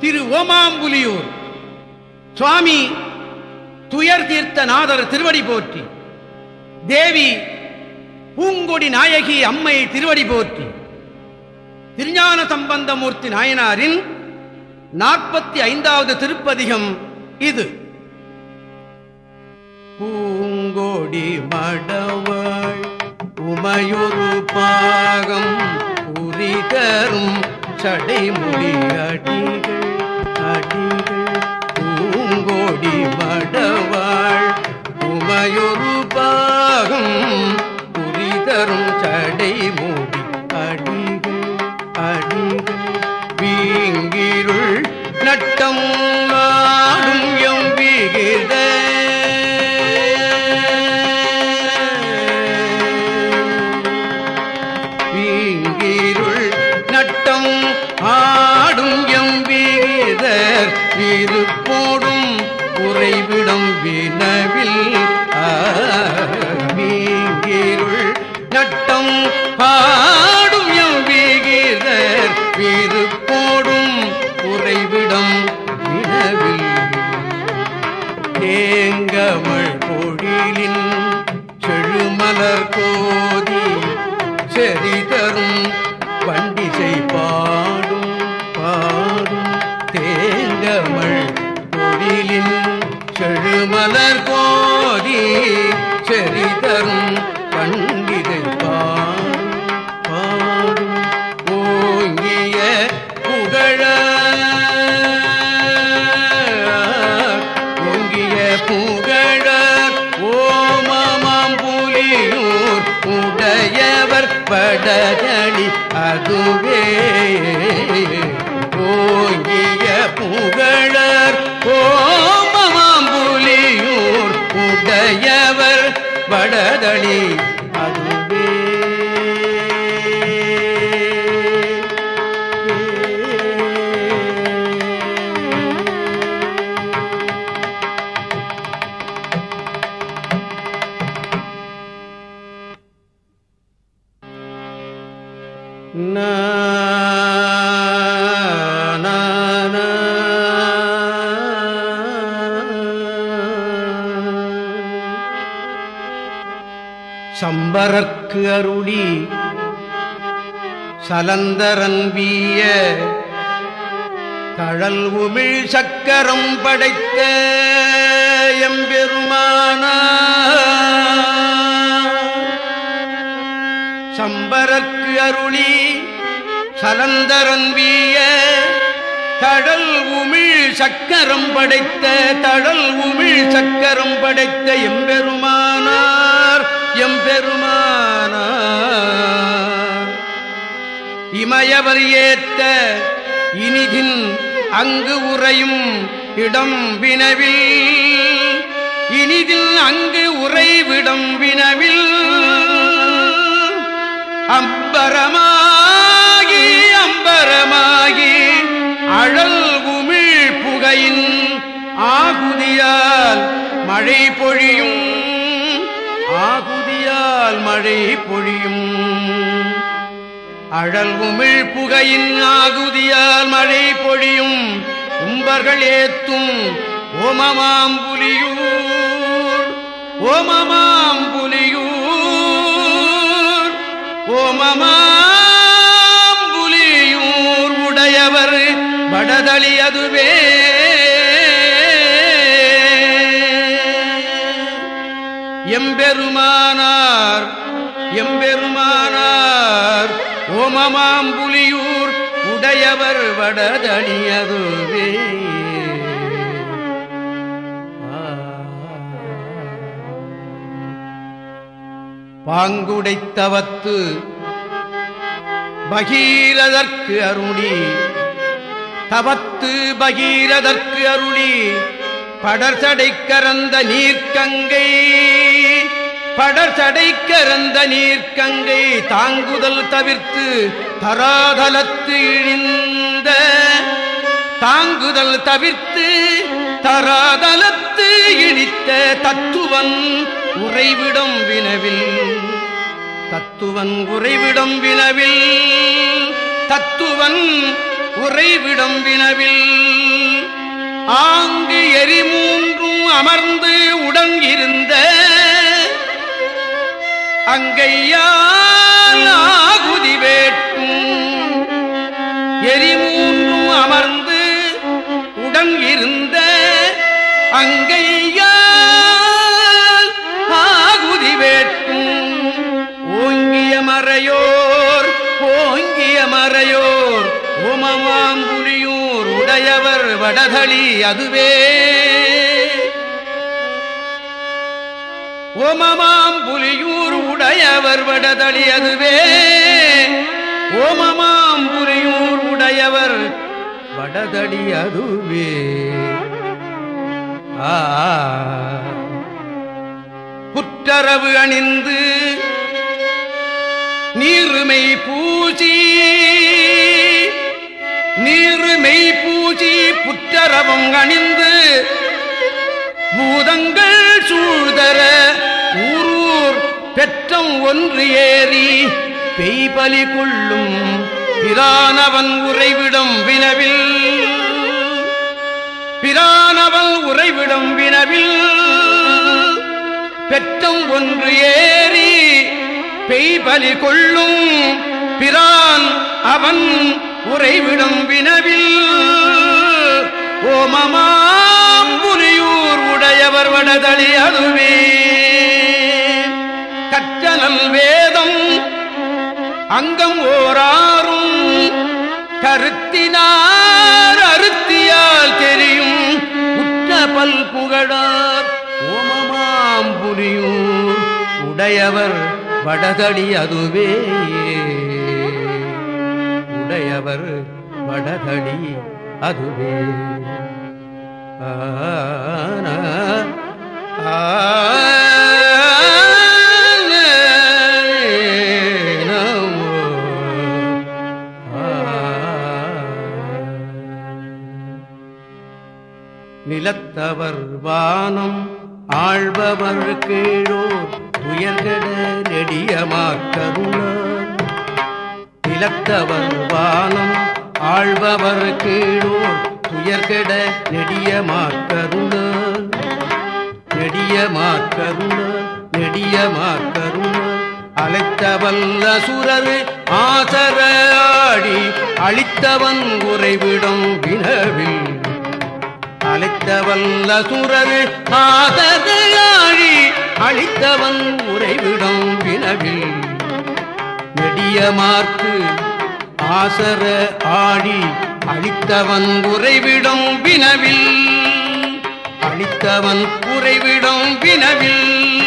திரு ஓமாம்புலியூர் சுவாமி துயர் தீர்த்த நாதர் திருவடி போற்றி. தேவி பூங்கொடி நாயகி அம்மை திருவடி போற்றி. திருஞான சம்பந்தமூர்த்தி நாயனாரின் நாற்பத்தி ஐந்தாவது திருப்பதிகம் இது. பூங்கொடி மடவாள் உமையொரு பாகம் புரிதரும் சடைமுடி எம்பீதர் இருப்போடும் உறைவிடம் வினவில் செழுமலர் கோதி செறிதரும் வண்டிசை படதளி சம்பரக்கு அருளி சலந்தரன்பிய தழல் உமிழ் சக்கரம் படைத்த எம்பெருமான சம்பரக்கு அருளி சலந்தரன்பிய தழல் உமிழ் சக்கரம் படைத்த தழல் உமிழ் சக்கரம் படைத்த எம்பெருமான இமயவர் ஏத்த இனிதின் அங்கு உறையும் இடம் வினவில். இனிதில் அங்கு உறைவிடம் வினவில். அம்பரமாகி அம்பரமாகி அழல் உமிழ் புகையின் ஆகுதியால் மழை பொழியும். ஆகுதியால் மழை பொழியும். அழல் உமிழ் புகையின் ஆகுதியால் மழை பொழியும் கும்பர்கள் ஏத்தும் ஓமமாம்புலியூர் ஓமமாம்புலியூர் ஓமமாம்புலியூர் உடையவர் வடதளி அதுவே. எம்பெருமானார் ஓமமாம்புலியூர் உடையவர் வடதடியதுவே. பாங்குடைத்தவத்து பகீரதற்கு அருளி. தவத்து பகீரதற்கு அருளி. படர்சடை கரந்த நீர்க்கங்கை. படர்சடை கரந்த நீர்க்கங்கை தாங்குதல் தவிர்த்து தராதலத்து இழிந்த தாங்குதல் தவிர்த்து தராதலத்து இழித்த தத்துவன் உறைவிடம் வினவில். தத்துவன் உறைவிடம் வினவில். தத்துவன் உறைவிடம் வினவில். ஆங்கு எரிமூன்றும் அமர்ந்து உடன் அங்கையாகுதி வேட்டும். எரிமூன்றும் அமர்ந்து உடன் இருந்த அங்கையாகுதி வேட்டும். ஓங்கிய மறையோர் ஓங்கிய மறையோர் ஓமமாம்புலியூர் உடையவர் வடதளி அதுவே. ஓமமாம் புலியூர் உடையவர் வடதளி அதுவே. ஓமமாம் புரியூர் உடையவர் வடதடி அதுவே. ஆ. புற்றரவு அணிந்து நீருமை பூஜி நீருமை பூஜி புற்றரவும் அணிந்து பூதங்கள் சூழ்தர ஊ பெற்றம் ஒன்று ஏறி பெய்பலி கொள்ளும் பிரானவன் உறைவிடம் வினவில். பிரானவன் உறைவிடம் வினவில். பெற்றம் ஒன்று ஏறி பெய்பலி கொள்ளும் பிரான் அவன் உறைவிடும் வினவில். ஓமமாம் புரியூர் உடையவர் வடதளி அதுவே. நல் வேதம் அங்கம் ஓராறும் கருத்தினார் அருத்தியால் தெரியும் உற்ற பல் புகழார் ஓமமாம் புரியும் உடையவர் வடதடி அதுவே. உடையவர் வடதடி அதுவே. ஆன நிலத்தவர் வானம் ஆழ்பவர் கீழோர் துயர்கட நெடியமாக்கருளார் நிலத்தவர் வானம் ஆழ்பவர் கீழோர் துயர்கட நெடியமாக்கருளார் நெடியமாக்கருளார் நெடியமாக்கருளார் அழைத்தவல்ல சுரரு ஆசர ஆடி அழித்தவன் உறைவிடம் வினவில் அழைத்தவல்ல சுரரு ஆதரையாழி அழித்தவன் உறைவிடம் வினவில். நெடியமார்க்கு ஆசர ஆழி அழித்தவன் உறைவிடம் வினவில். அழித்தவன் உறைவிடம் வினவில்.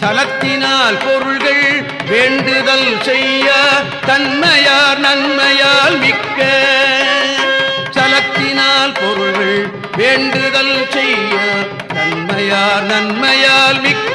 சலத்தினால் பொருள்கள் வேண்டுதல் செய்ய தன்மையார் நன்மையால் மிக்க. சலத்தினால் பொருள்கள் வேண்டுதல் செய்ய நன்மையார் நன்மையால் மிக்க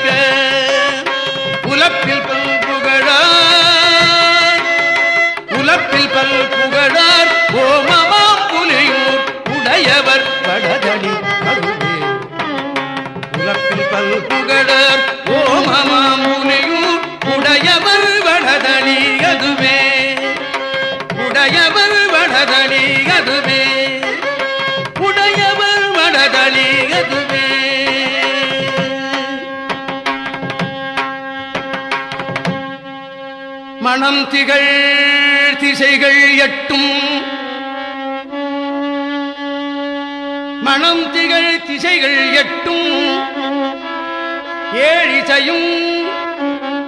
மணம் திகழ் திசைகள் எட்டும். மணம் திகழ் திசைகள் எட்டும். ஏழிசையும்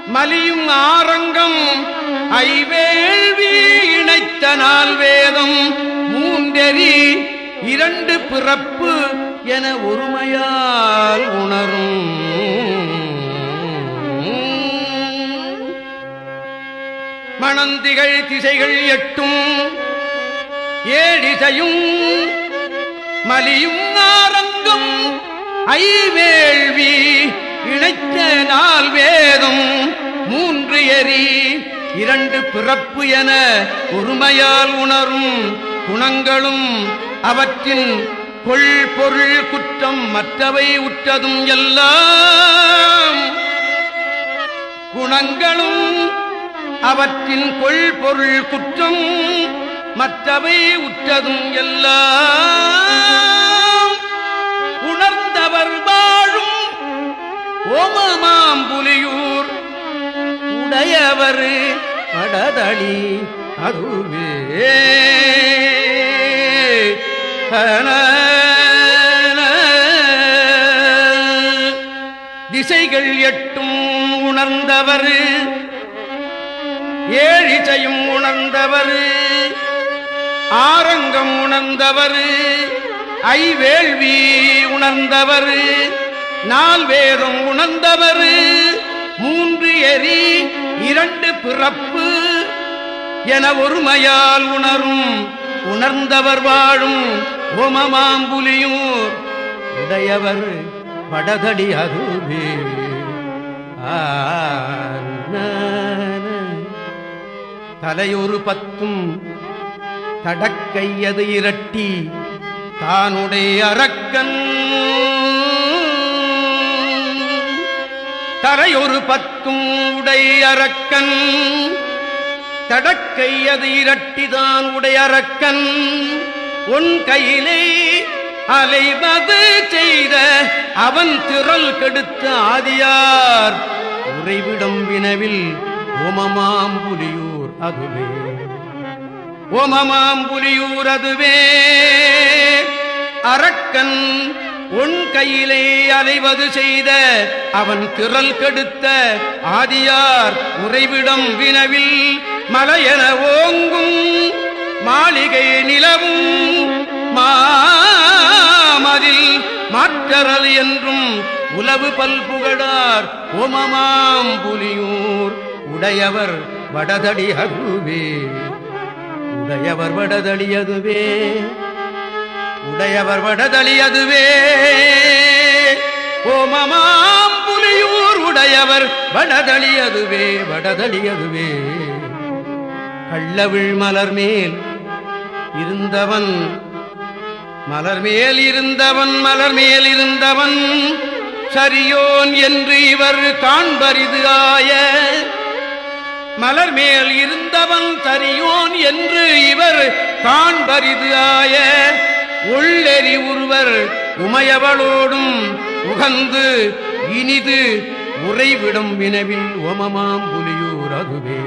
மலியும் ஆரங்கம் ஐவேள்வி இணைத்த நாள் வேதம் மூன்றெறி இரண்டு பிறப்பு என ஒருமையால் உணரும். மணந்திகள் திசைகள் எட்டும் ஏழிசையும் மலியும் ஆரங்கம் ஐவேள்வி இணைத்த நாள் வேதம் மூன்று எரி இரண்டு பிறப்பு என ஒருமையால் உணரும் குணங்களும் அவற்றின் கொள் பொருள் குற்றம் மற்றவை உற்றதும் எல்லாம் குணங்களும் அவற்றின் கொள்பொருள் குற்றம் மற்றவை உற்றதும் எல்லாம். உணர்ந்தவர் வாழும் ஓமமாம்புலியூர். உடையவர் படதளி அதுவே. திசைகள் எட்டும் உணர்ந்தவர் ஏழிசையும் உணர்ந்தவர். ஆரங்கம் உணர்ந்தவர். ஐவேள்வி உணர்ந்தவர். நால்வேதம் உணர்ந்தவர். மூன்று எரி இரண்டு பிறப்பு என ஒருமையால் உணரும். உணர்ந்தவர் வாழும் ஓமமாம்புலியூர் உடையவர் படதடி அதுவே தலையொரு பத்தும் தடக்கையது இரட்டி தானுடைய அரக்கன். தரையொரு பத்தும் உடை அரக்கன். தடக்கையது இரட்டிதான் உடையரக்கன் உன் கையிலே அலைவது செய்த அவன் திரள் கெடுத்த ஆதியார். உறைவிடம் வினவில் ஓமமாம்புலியூர் அதுவே. ஓமமாம்புலியூர் அதுவே. அரக்கன் உன் கையிலே அலைவது செய்த அவன் திரள் கெடுத்த ஆதியார் உறைவிடம் வினவில் மலையென ஓங்கும் மாளிகை நிலவும் மாமதில் மாற்றரல் என்றும் உலவு பல்புகழார் ஓமமாம் புலியூர். உடையவர் வடதடி அதுவே. உடையவர் வடதளி அதுவே. உடையவர் வடதளி அதுவே. ஓமமாம் புலியூர் உடையவர் வடதளி அதுவே வடதளி அதுவே. கள்ளவிழ் மலர் மேல் இருந்தவன் மலர் மேல் இருந்தவன் மலர் மேல் இருந்தவன் சரியோன் என்று இவர் காண்பரிது ஆய. மலர் மேல் இருந்தவன் சரியோன் என்று இவர் காண்பரிது ஆய. உள்ளெறி ஒருவர் உமையவளோடும் உகந்து இனிது உறைவிடும் வினவில் ஓமமாம் புலியூர் அதுவே.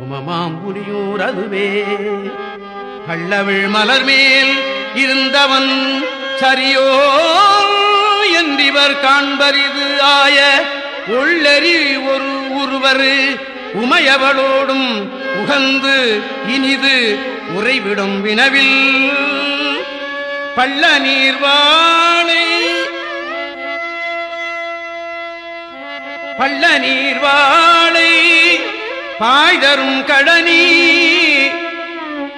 ஓமமாம் புலியூர் அதுவே. கள்ளவிழ் மலர் மேல் இருந்தவன் சரியோ என்றிவர் காண்பரிது ஆய. உள்ளறி ஒரு ஒருவர் உமையவளோடும் உகந்து இனிது உறைவிடும் வினவில். பள்ள நீர்வாளை பள்ள நீர்வாளை பாய்தரும் கடனி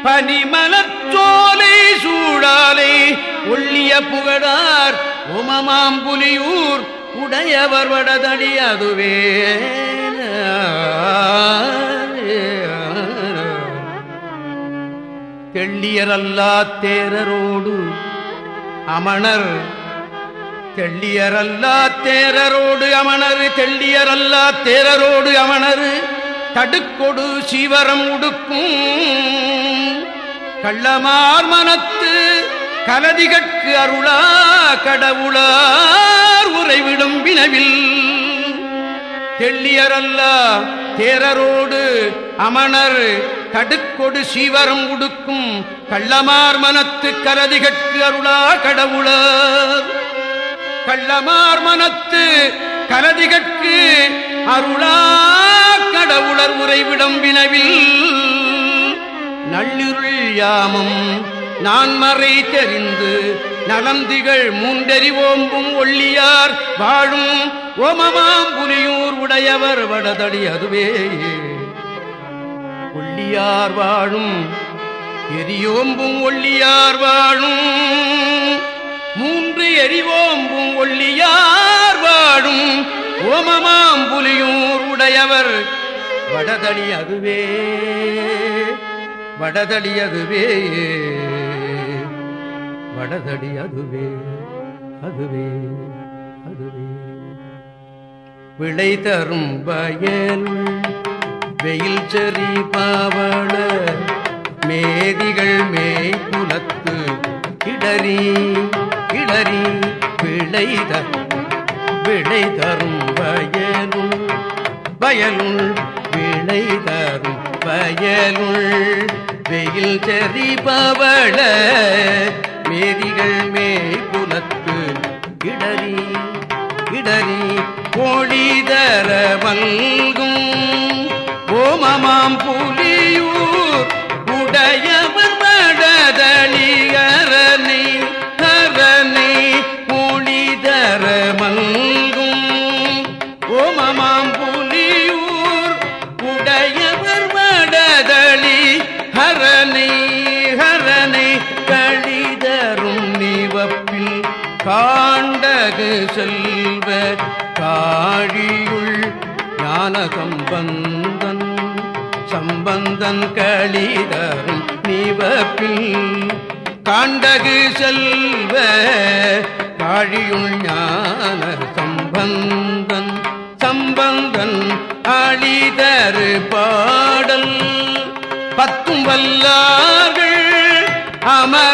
பனிமலச்சோலை சூடாலை ஒள்ளிய புகழார் உமமாம்புலியூர் உடையவர் வடதடி அதுவே. தெள்ளியரல்லா தேரரோடு அமணர். தெள்ளியரல்லா தேரரோடு அமணர். தெள்ளியரல்லா தேரரோடு அமணர். தடுக்கொடு சீவரம் உடுக்கும். கள்ளமார் மனத்து கலதிகட்கு அருளா கடவுளா. தேரர் உறைவிடும் வினவில். தெள்ளியரல்ல தேரரோடு அமணர் தடுக்கொடு சீவரம் உடுக்கும் கள்ளமார் மனத்து கலதிகட்கு அருளா கடவுளர். கள்ளமார் மனத்து கலதிகட்கு அருளா கடவுளர் உறைவிடம் வினவில். நள்ளிருள் யாமம் நான் மறை தெரிந்து நலந்திகள் மூன்றெறிவோம்பும் ஒள்ளியார் வாழும் ஓமமாம் புலியூர் உடையவர் வடதடி அதுவே. ஒள்ளியார் வாழும் எரியோம்பும் ஒள்ளியார் வாழும் மூன்று எரிவோம்பும் ஒள்ளியார் வாழும் ஓமமாம் புலியூர் உடையவர் வடதடி அதுவே. வடதடி அதுவே. வடதடி அதுவே அதுவே அதுவே. விளை தரும் வயல் வெயில் செறி பாவள மேதிகள் மேய்குலத்து கிடறி கிடறி விளைத விளை தரும் வயலுள் வயலுள் விளை தரும் வயலுள் வெயில் மேதிகள் மேய் புலத்து இடறி இடறி கோழிதர மங்கும் ஓமமாம் புலியூர் காண்டகு செல்வ காழியுள் ஞான சம்பந்தன் சம்பந்தன் களிதரும் நீவப்பில் காண்டகு செல்வ காழியுள் ஞான சம்பந்தன் சம்பந்தன் அழிதரு பாடல் பத்தும் வல்லார்கள் அமர்